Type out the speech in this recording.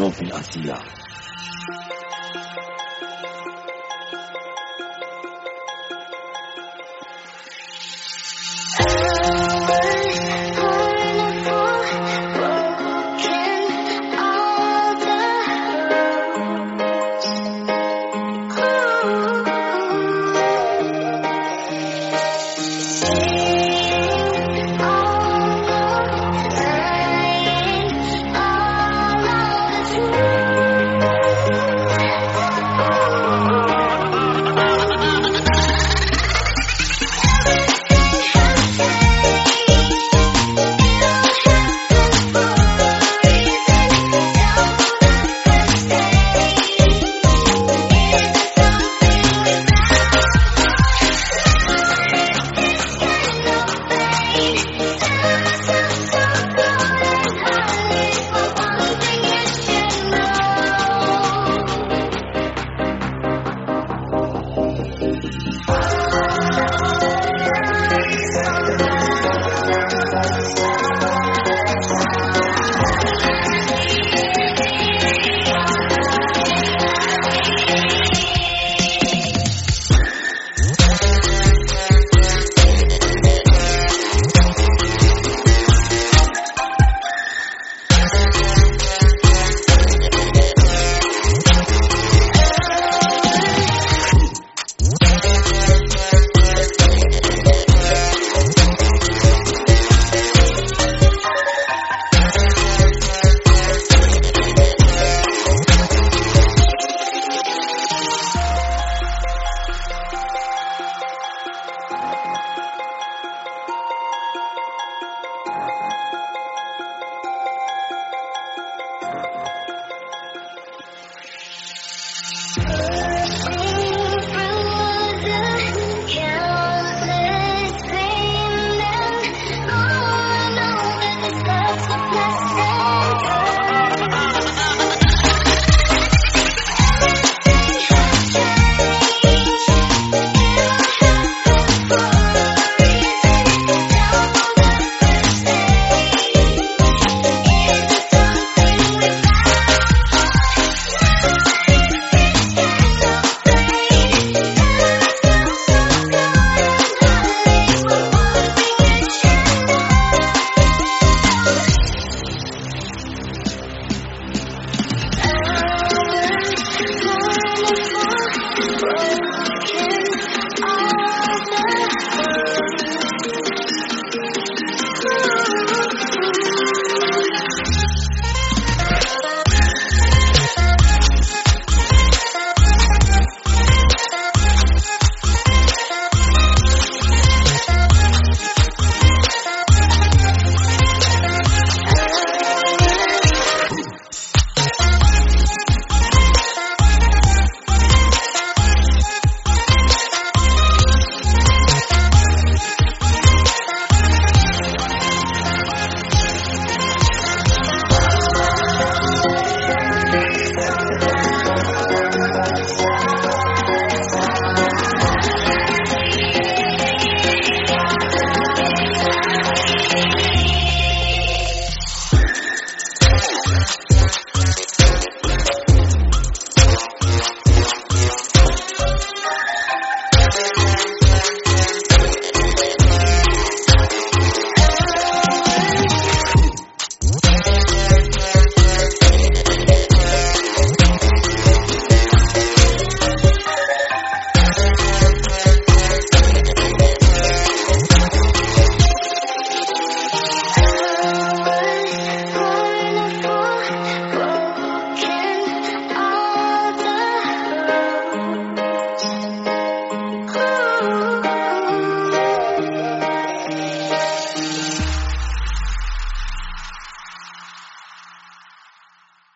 Novi Asia. Yeah.